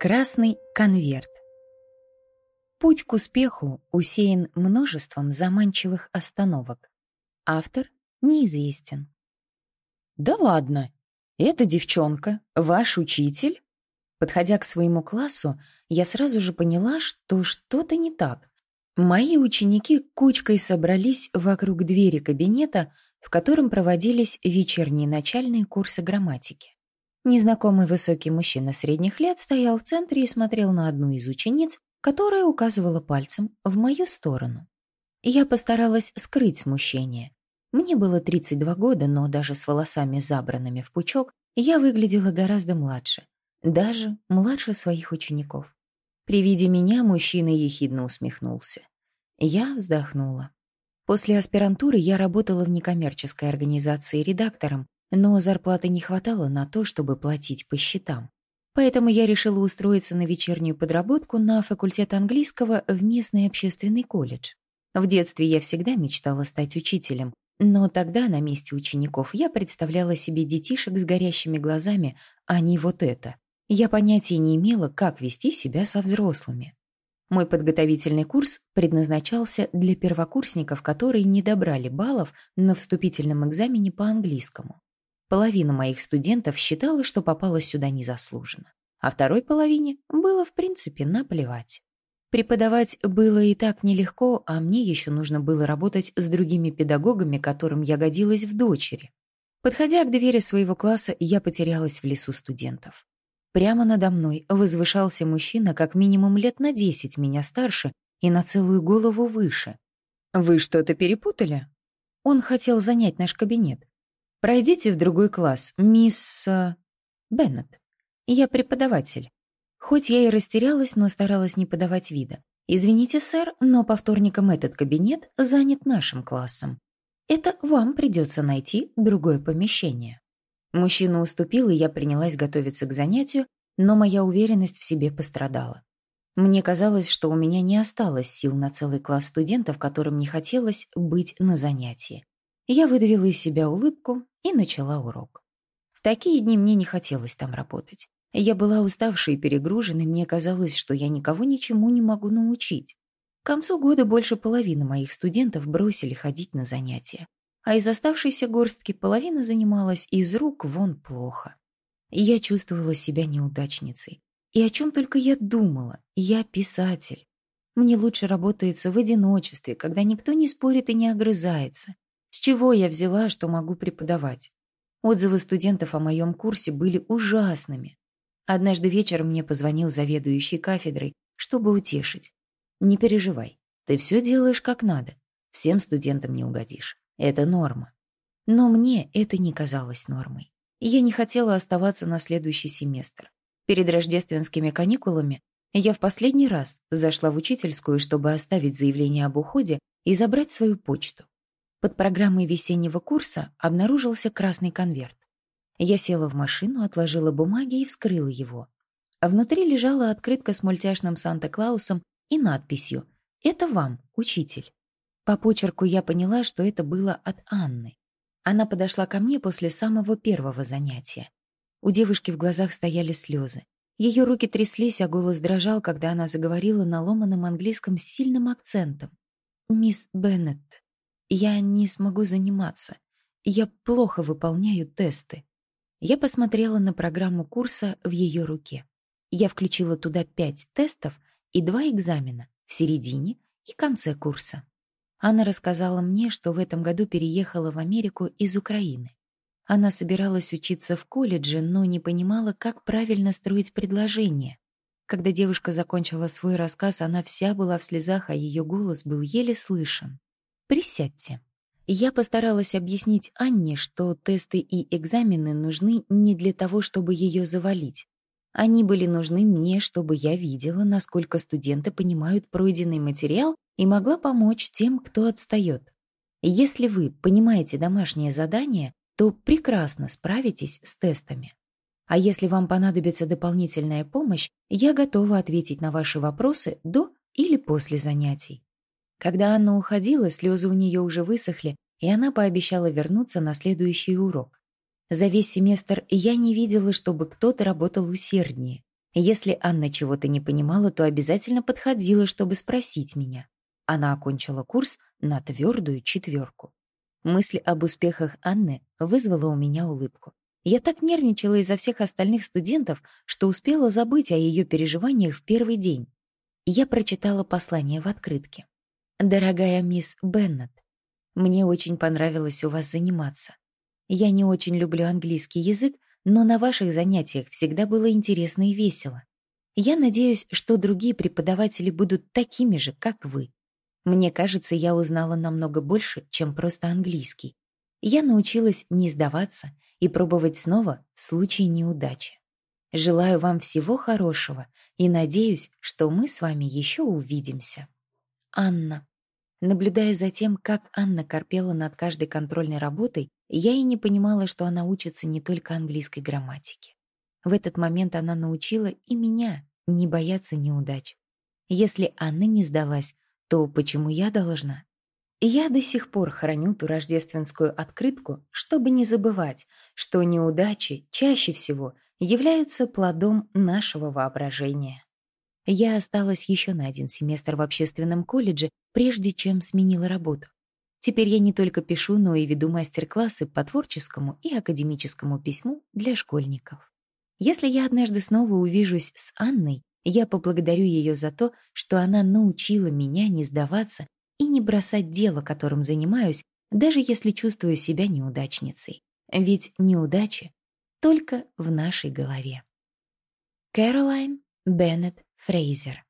Красный конверт. Путь к успеху усеян множеством заманчивых остановок. Автор неизвестен. «Да ладно! Эта девчонка, ваш учитель?» Подходя к своему классу, я сразу же поняла, что что-то не так. Мои ученики кучкой собрались вокруг двери кабинета, в котором проводились вечерние начальные курсы грамматики. Незнакомый высокий мужчина средних лет стоял в центре и смотрел на одну из учениц, которая указывала пальцем в мою сторону. Я постаралась скрыть смущение. Мне было 32 года, но даже с волосами забранными в пучок я выглядела гораздо младше, даже младше своих учеников. При виде меня мужчина ехидно усмехнулся. Я вздохнула. После аспирантуры я работала в некоммерческой организации редактором, но зарплаты не хватало на то, чтобы платить по счетам. Поэтому я решила устроиться на вечернюю подработку на факультет английского в местный общественный колледж. В детстве я всегда мечтала стать учителем, но тогда на месте учеников я представляла себе детишек с горящими глазами, а не вот это. Я понятия не имела, как вести себя со взрослыми. Мой подготовительный курс предназначался для первокурсников, которые не добрали баллов на вступительном экзамене по английскому. Половина моих студентов считала, что попала сюда незаслуженно, а второй половине было, в принципе, наплевать. Преподавать было и так нелегко, а мне еще нужно было работать с другими педагогами, которым я годилась в дочери. Подходя к двери своего класса, я потерялась в лесу студентов. Прямо надо мной возвышался мужчина как минимум лет на десять меня старше и на целую голову выше. «Вы что-то перепутали?» Он хотел занять наш кабинет. Пройдите в другой класс, мисс... Э, Беннет. Я преподаватель. Хоть я и растерялась, но старалась не подавать вида. Извините, сэр, но по вторникам этот кабинет занят нашим классом. Это вам придется найти другое помещение. Мужчина уступил, и я принялась готовиться к занятию, но моя уверенность в себе пострадала. Мне казалось, что у меня не осталось сил на целый класс студентов, которым не хотелось быть на занятии. Я выдавила из себя улыбку и начала урок. В такие дни мне не хотелось там работать. Я была уставшей и перегруженной, мне казалось, что я никого ничему не могу научить. К концу года больше половины моих студентов бросили ходить на занятия, а из оставшейся горстки половина занималась из рук вон плохо. Я чувствовала себя неудачницей. И о чем только я думала. Я писатель. Мне лучше работается в одиночестве, когда никто не спорит и не огрызается. С чего я взяла, что могу преподавать? Отзывы студентов о моем курсе были ужасными. Однажды вечером мне позвонил заведующий кафедрой, чтобы утешить. «Не переживай, ты все делаешь как надо. Всем студентам не угодишь. Это норма». Но мне это не казалось нормой. Я не хотела оставаться на следующий семестр. Перед рождественскими каникулами я в последний раз зашла в учительскую, чтобы оставить заявление об уходе и забрать свою почту. Под программой весеннего курса обнаружился красный конверт. Я села в машину, отложила бумаги и вскрыла его. Внутри лежала открытка с мультяшным Санта-Клаусом и надписью «Это вам, учитель». По почерку я поняла, что это было от Анны. Она подошла ко мне после самого первого занятия. У девушки в глазах стояли слезы. Ее руки тряслись, а голос дрожал, когда она заговорила на ломаном английском с сильным акцентом. «Мисс Беннет, я не смогу заниматься. Я плохо выполняю тесты. Я посмотрела на программу курса в ее руке. Я включила туда пять тестов и два экзамена в середине и конце курса. Анна рассказала мне, что в этом году переехала в Америку из Украины. Она собиралась учиться в колледже, но не понимала, как правильно строить предложение. Когда девушка закончила свой рассказ, она вся была в слезах, а ее голос был еле слышен. Присядьте. Я постаралась объяснить Анне, что тесты и экзамены нужны не для того, чтобы ее завалить. Они были нужны мне, чтобы я видела, насколько студенты понимают пройденный материал и могла помочь тем, кто отстает. Если вы понимаете домашнее задание, то прекрасно справитесь с тестами. А если вам понадобится дополнительная помощь, я готова ответить на ваши вопросы до или после занятий. Когда Анна уходила, слезы у нее уже высохли, и она пообещала вернуться на следующий урок. За весь семестр я не видела, чтобы кто-то работал усерднее. Если Анна чего-то не понимала, то обязательно подходила, чтобы спросить меня. Она окончила курс на твердую четверку. Мысль об успехах Анны вызвала у меня улыбку. Я так нервничала из-за всех остальных студентов, что успела забыть о ее переживаниях в первый день. Я прочитала послание в открытке. «Дорогая мисс Беннет, мне очень понравилось у вас заниматься. Я не очень люблю английский язык, но на ваших занятиях всегда было интересно и весело. Я надеюсь, что другие преподаватели будут такими же, как вы. Мне кажется, я узнала намного больше, чем просто английский. Я научилась не сдаваться и пробовать снова в случае неудачи. Желаю вам всего хорошего и надеюсь, что мы с вами еще увидимся. Анна. Наблюдая за тем, как Анна корпела над каждой контрольной работой, я и не понимала, что она учится не только английской грамматике. В этот момент она научила и меня не бояться неудач. Если Анна не сдалась, то почему я должна? Я до сих пор храню ту рождественскую открытку, чтобы не забывать, что неудачи чаще всего являются плодом нашего воображения. Я осталась еще на один семестр в общественном колледже, прежде чем сменила работу. Теперь я не только пишу, но и веду мастер-классы по творческому и академическому письму для школьников. Если я однажды снова увижусь с Анной, я поблагодарю ее за то, что она научила меня не сдаваться и не бросать дело, которым занимаюсь, даже если чувствую себя неудачницей. Ведь неудачи только в нашей голове. Кэролайн Беннет Фрейзер